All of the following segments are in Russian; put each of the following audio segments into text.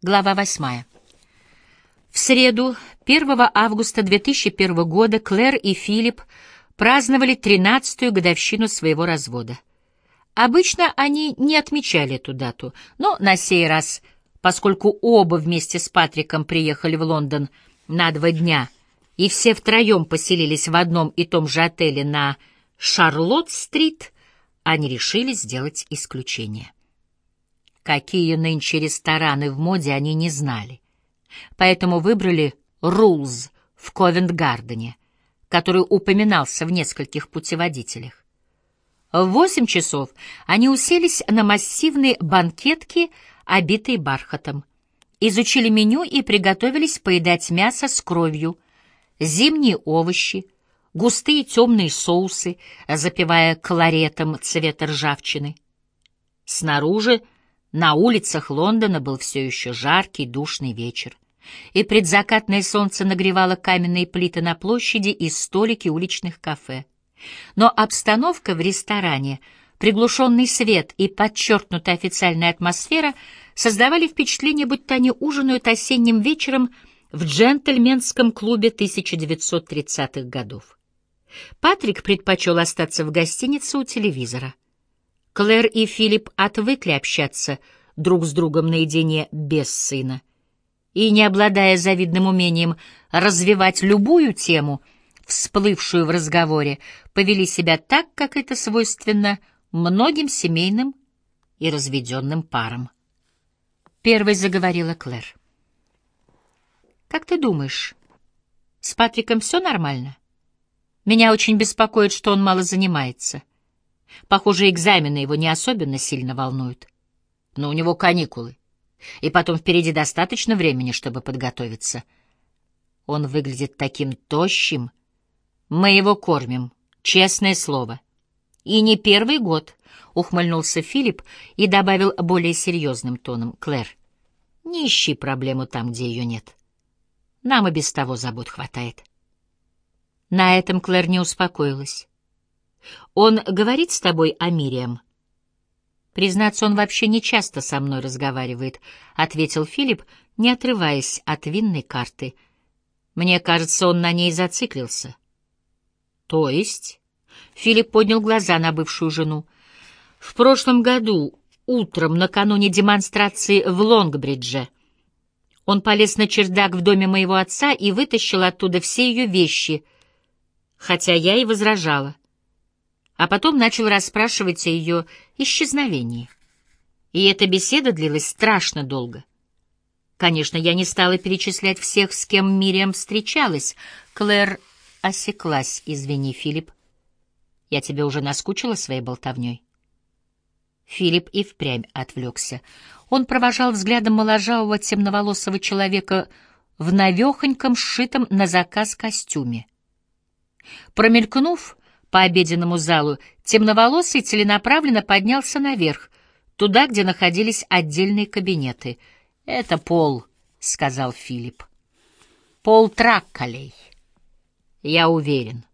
Глава 8. В среду, 1 августа 2001 года, Клэр и Филипп праздновали 13-ю годовщину своего развода. Обычно они не отмечали эту дату, но на сей раз, поскольку оба вместе с Патриком приехали в Лондон на два дня и все втроем поселились в одном и том же отеле на Шарлотт-стрит, они решили сделать исключение. Какие нынче рестораны в моде они не знали. Поэтому выбрали «Рулз» в Ковент-Гардене, который упоминался в нескольких путеводителях. В восемь часов они уселись на массивные банкетки, обитые бархатом, изучили меню и приготовились поедать мясо с кровью, зимние овощи, густые темные соусы, запивая колоретом цвета ржавчины. Снаружи на улицах Лондона был все еще жаркий, душный вечер, и предзакатное солнце нагревало каменные плиты на площади и столики уличных кафе. Но обстановка в ресторане, приглушенный свет и подчеркнутая официальная атмосфера создавали впечатление, будто они ужинают осенним вечером в джентльменском клубе 1930-х годов. Патрик предпочел остаться в гостинице у телевизора. Клэр и Филипп отвыкли общаться друг с другом наедине без сына. И, не обладая завидным умением развивать любую тему, всплывшую в разговоре, повели себя так, как это свойственно многим семейным и разведенным парам. Первой заговорила Клэр. «Как ты думаешь, с Патриком все нормально? Меня очень беспокоит, что он мало занимается». Похоже, экзамены его не особенно сильно волнуют. Но у него каникулы. И потом впереди достаточно времени, чтобы подготовиться. Он выглядит таким тощим. Мы его кормим, честное слово. И не первый год, — ухмыльнулся Филипп и добавил более серьезным тоном. Клэр, не ищи проблему там, где ее нет. Нам и без того забот хватает. На этом Клэр не успокоилась. Он говорит с тобой о Мириам? Признаться, он вообще не часто со мной разговаривает, ответил Филипп, не отрываясь от винной карты. Мне кажется, он на ней зациклился. То есть? Филипп поднял глаза на бывшую жену. В прошлом году, утром, накануне демонстрации в Лонгбридже, он полез на чердак в доме моего отца и вытащил оттуда все ее вещи, хотя я и возражала а потом начал расспрашивать о ее исчезновении. И эта беседа длилась страшно долго. Конечно, я не стала перечислять всех, с кем Мириам встречалась. Клэр осеклась. «Извини, Филипп. Я тебе уже наскучила своей болтовней?» Филипп и впрямь отвлекся. Он провожал взглядом моложавого темноволосого человека в навехоньком, сшитом на заказ костюме. Промелькнув, по обеденному залу, темноволосый целенаправленно поднялся наверх, туда, где находились отдельные кабинеты. «Это Пол», — сказал Филипп. «Пол Тракколей. Я уверен».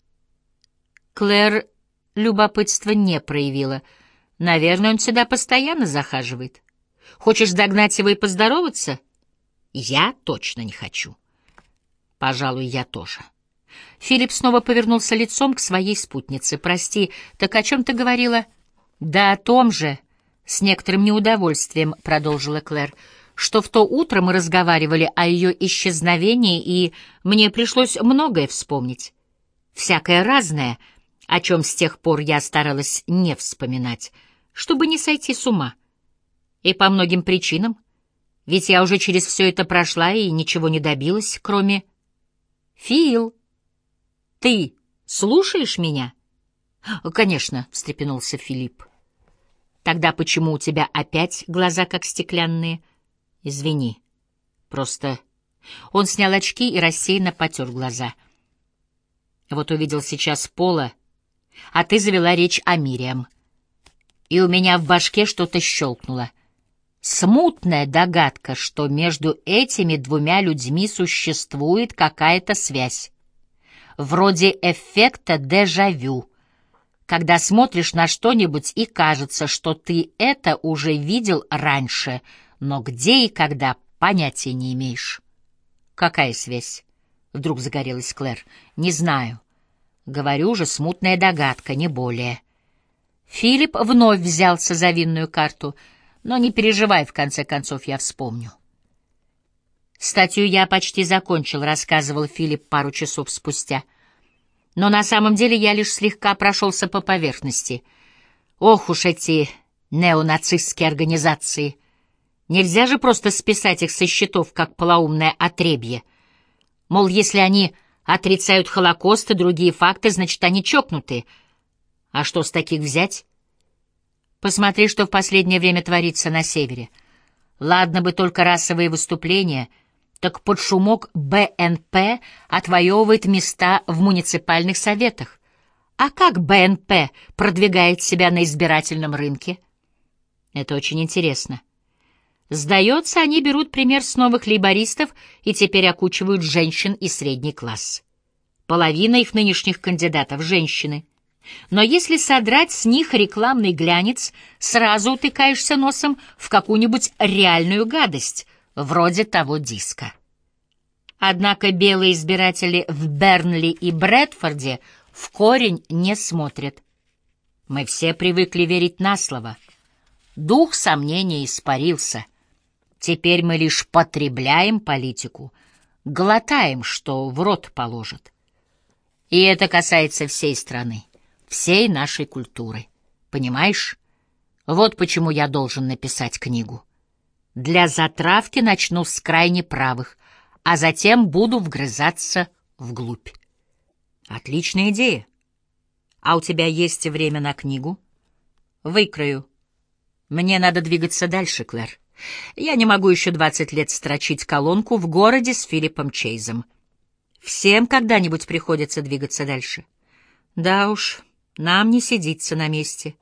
Клэр любопытства не проявила. «Наверное, он сюда постоянно захаживает. Хочешь догнать его и поздороваться?» «Я точно не хочу». «Пожалуй, я тоже». Филипп снова повернулся лицом к своей спутнице. «Прости, так о чем ты говорила?» «Да о том же», — с некоторым неудовольствием продолжила Клэр, «что в то утро мы разговаривали о ее исчезновении, и мне пришлось многое вспомнить. Всякое разное, о чем с тех пор я старалась не вспоминать, чтобы не сойти с ума. И по многим причинам. Ведь я уже через все это прошла и ничего не добилась, кроме... Фил!» Ты слушаешь меня? Конечно, встрепенулся Филипп. Тогда почему у тебя опять глаза как стеклянные? Извини. Просто он снял очки и рассеянно потер глаза. Вот увидел сейчас Пола, а ты завела речь о Мириам. И у меня в башке что-то щелкнуло. Смутная догадка, что между этими двумя людьми существует какая-то связь вроде эффекта дежавю, когда смотришь на что-нибудь и кажется, что ты это уже видел раньше, но где и когда Понятия не имеешь. Какая связь? Вдруг загорелась Клэр. Не знаю. Говорю же, смутная догадка, не более. Филипп вновь взялся за винную карту, но не переживай, в конце концов я вспомню. Статью я почти закончил, рассказывал Филипп пару часов спустя. Но на самом деле я лишь слегка прошелся по поверхности. Ох уж эти неонацистские организации! Нельзя же просто списать их со счетов, как полоумное отребье. Мол, если они отрицают Холокост и другие факты, значит, они чокнутые. А что с таких взять? Посмотри, что в последнее время творится на севере. Ладно бы только расовые выступления, так под шумок БНП отвоевывает места в муниципальных советах. А как БНП продвигает себя на избирательном рынке? Это очень интересно. Сдается, они берут пример с новых лейбористов и теперь окучивают женщин и средний класс. Половина их нынешних кандидатов — женщины. Но если содрать с них рекламный глянец, сразу утыкаешься носом в какую-нибудь реальную гадость, вроде того диска. Однако белые избиратели в Бернли и Брэдфорде в корень не смотрят. Мы все привыкли верить на слово. Дух сомнения испарился — Теперь мы лишь потребляем политику, глотаем, что в рот положат. И это касается всей страны, всей нашей культуры. Понимаешь? Вот почему я должен написать книгу. Для затравки начну с крайне правых, а затем буду вгрызаться вглубь. Отличная идея. А у тебя есть время на книгу? Выкрою. Мне надо двигаться дальше, Клэр. Я не могу еще двадцать лет строчить колонку в городе с Филиппом Чейзом. Всем когда-нибудь приходится двигаться дальше. Да уж, нам не сидится на месте.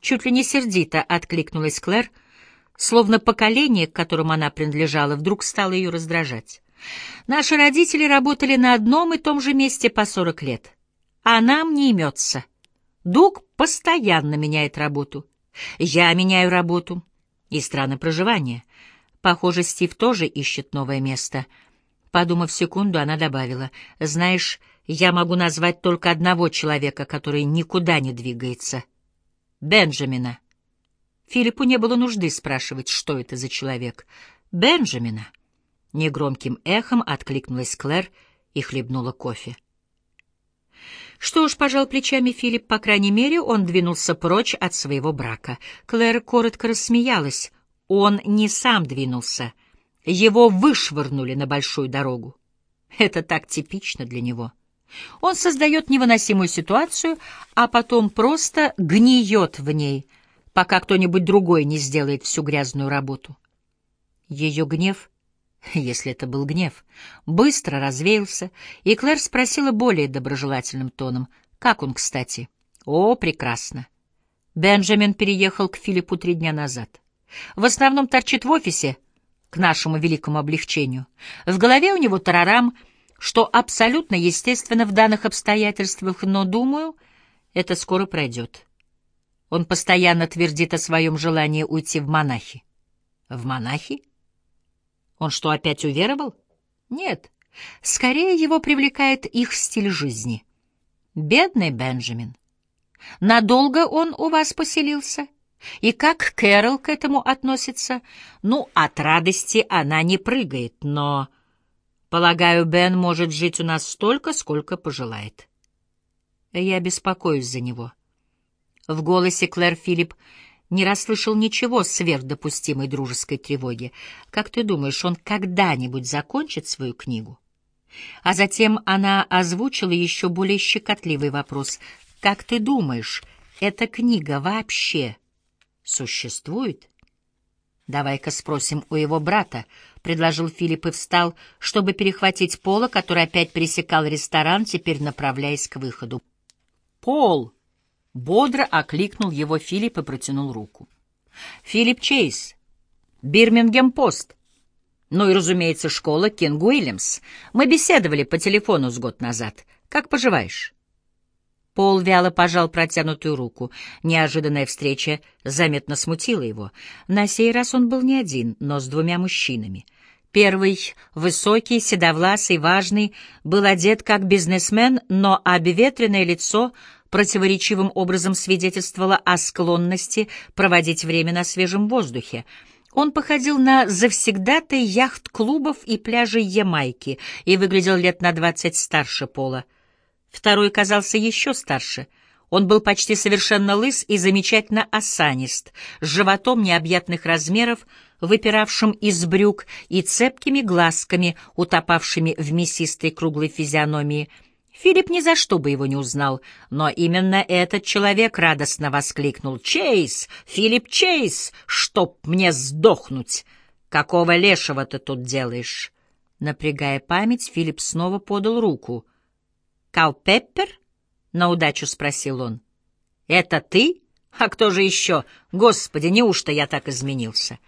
Чуть ли не сердито откликнулась Клэр, словно поколение, к которому она принадлежала, вдруг стало ее раздражать. Наши родители работали на одном и том же месте по сорок лет, а нам не имется. Дуг постоянно меняет работу. Я меняю работу и страны проживания. Похоже, Стив тоже ищет новое место. Подумав секунду, она добавила, «Знаешь, я могу назвать только одного человека, который никуда не двигается. Бенджамина». Филиппу не было нужды спрашивать, что это за человек. «Бенджамина». Негромким эхом откликнулась Клэр и хлебнула кофе. Что ж, пожал плечами Филипп, по крайней мере, он двинулся прочь от своего брака. Клэр коротко рассмеялась. Он не сам двинулся. Его вышвырнули на большую дорогу. Это так типично для него. Он создает невыносимую ситуацию, а потом просто гниет в ней, пока кто-нибудь другой не сделает всю грязную работу. Ее гнев — если это был гнев, быстро развеялся, и Клэр спросила более доброжелательным тоном, «Как он, кстати?» «О, прекрасно!» Бенджамин переехал к Филиппу три дня назад. В основном торчит в офисе, к нашему великому облегчению. В голове у него тарарам, что абсолютно естественно в данных обстоятельствах, но, думаю, это скоро пройдет. Он постоянно твердит о своем желании уйти в монахи. В монахи? Он что, опять уверовал? Нет. Скорее его привлекает их стиль жизни. Бедный Бенджамин. Надолго он у вас поселился? И как Кэрол к этому относится? Ну, от радости она не прыгает, но... Полагаю, Бен может жить у нас столько, сколько пожелает. Я беспокоюсь за него. В голосе Клэр Филипп не расслышал ничего сверхдопустимой дружеской тревоги. Как ты думаешь, он когда-нибудь закончит свою книгу? А затем она озвучила еще более щекотливый вопрос. Как ты думаешь, эта книга вообще существует? Давай-ка спросим у его брата, предложил Филипп и встал, чтобы перехватить Пола, который опять пересекал ресторан, теперь направляясь к выходу. Пол, Бодро окликнул его Филипп и протянул руку. «Филипп Чейз, Бирмингем-Пост. Ну и, разумеется, школа Кинг Уильямс. Мы беседовали по телефону с год назад. Как поживаешь?» Пол вяло пожал протянутую руку. Неожиданная встреча заметно смутила его. На сей раз он был не один, но с двумя мужчинами. Первый, высокий, седовласый, важный, был одет как бизнесмен, но обветренное лицо противоречивым образом свидетельствовало о склонности проводить время на свежем воздухе. Он походил на завсегдатай яхт-клубов и пляжей Ямайки и выглядел лет на двадцать старше Пола. Второй казался еще старше — он был почти совершенно лыс и замечательно осанист, с животом необъятных размеров, выпиравшим из брюк и цепкими глазками, утопавшими в мясистой круглой физиономии. Филипп ни за что бы его не узнал, но именно этот человек радостно воскликнул «Чейз! Филипп Чейз! Чтоб мне сдохнуть! Какого лешего ты тут делаешь?» Напрягая память, Филипп снова подал руку. «Калпеппер?» На удачу спросил он. «Это ты? А кто же еще? Господи, неужто я так изменился?»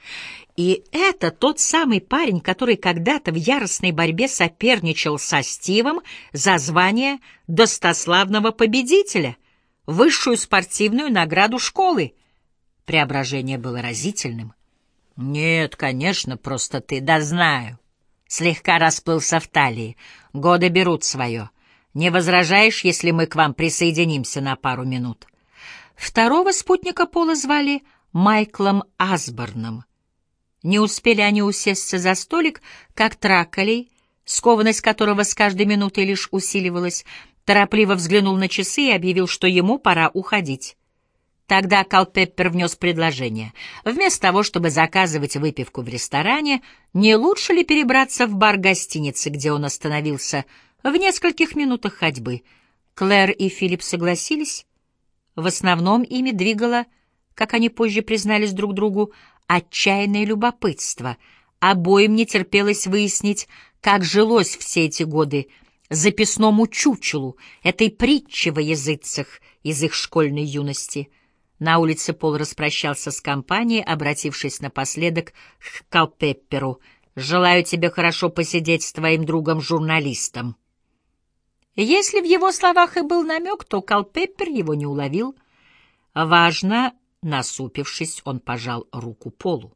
И это тот самый парень, который когда-то в яростной борьбе соперничал со Стивом за звание достославного победителя, высшую спортивную награду школы. Преображение было разительным. «Нет, конечно, просто ты, да знаю». Слегка расплылся в талии. Годы берут свое. Не возражаешь, если мы к вам присоединимся на пару минут? Второго спутника Пола звали Майклом Асборном. Не успели они усесться за столик, как Траколей, скованность которого с каждой минутой лишь усиливалась, торопливо взглянул на часы и объявил, что ему пора уходить. Тогда Калпеппер внес предложение. Вместо того, чтобы заказывать выпивку в ресторане, не лучше ли перебраться в бар гостиницы, где он остановился, — в нескольких минутах ходьбы. Клэр и Филипп согласились. В основном ими двигало, как они позже признались друг другу, отчаянное любопытство. Обоим не терпелось выяснить, как жилось все эти годы записному чучелу, этой притче во языцах из их школьной юности. На улице Пол распрощался с компанией, обратившись напоследок к Калпепперу. «Желаю тебе хорошо посидеть с твоим другом-журналистом». Если в его словах и был намек, то Калпеппер его не уловил. Важно, насупившись, он пожал руку Полу.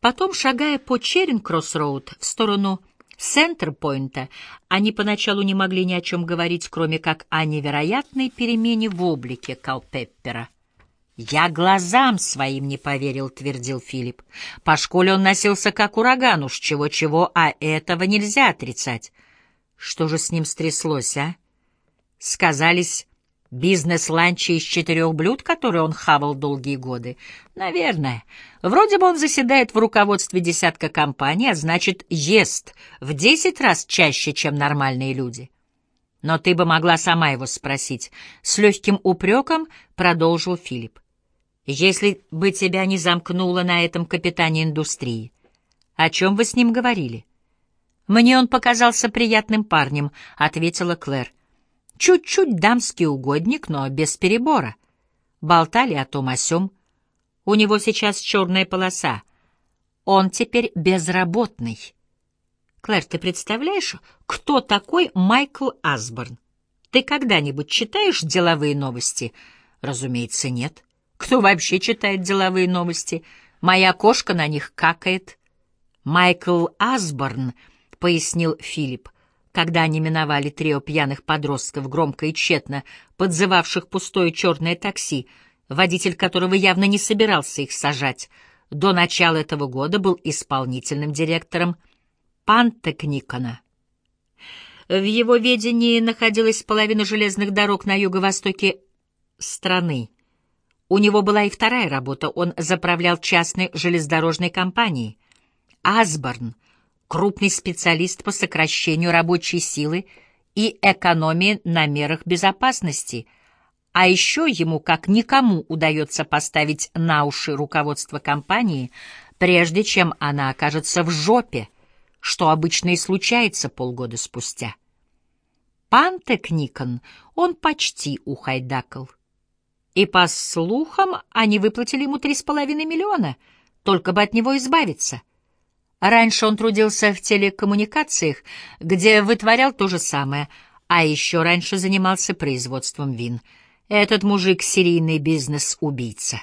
Потом, шагая по Черинг-Кроссроуд в сторону Сентер-Пойнта, они поначалу не могли ни о чем говорить, кроме как о невероятной перемене в облике Калпеппера. «Я глазам своим не поверил», — твердил Филипп. «По школе он носился как ураган, уж чего-чего, а этого нельзя отрицать. Что же с ним стряслось, а? Сказались бизнес-ланчи из четырех блюд, которые он хавал долгие годы? Наверное. Вроде бы он заседает в руководстве десятка компаний, а значит, ест в десять раз чаще, чем нормальные люди. Но ты бы могла сама его спросить. С легким упреком продолжил Филипп. Если бы тебя не замкнуло на этом капитане индустрии, о чем вы с ним говорили? — «Мне он показался приятным парнем», — ответила Клэр. «Чуть-чуть дамский угодник, но без перебора. Болтали о том о сём. У него сейчас черная полоса. Он теперь безработный». «Клэр, ты представляешь, кто такой Майкл Асборн? Ты когда-нибудь читаешь деловые новости?» «Разумеется, нет. Кто вообще читает деловые новости? Моя кошка на них какает». Майкл Асборн —— пояснил Филипп, когда они миновали трио пьяных подростков, громко и тщетно подзывавших пустое черное такси, водитель которого явно не собирался их сажать. До начала этого года был исполнительным директором Пантекникона. В его ведении находилась половина железных дорог на юго-востоке страны. У него была и вторая работа, он заправлял частной железнодорожной компанией. Асборн крупный специалист по сокращению рабочей силы и экономии на мерах безопасности, а еще ему, как никому, удается поставить на уши руководство компании, прежде чем она окажется в жопе, что обычно и случается полгода спустя. Пантек Никон он почти ухайдакал. И, по слухам, они выплатили ему три с половиной миллиона, только бы от него избавиться — Раньше он трудился в телекоммуникациях, где вытворял то же самое, а еще раньше занимался производством вин. Этот мужик — серийный бизнес-убийца.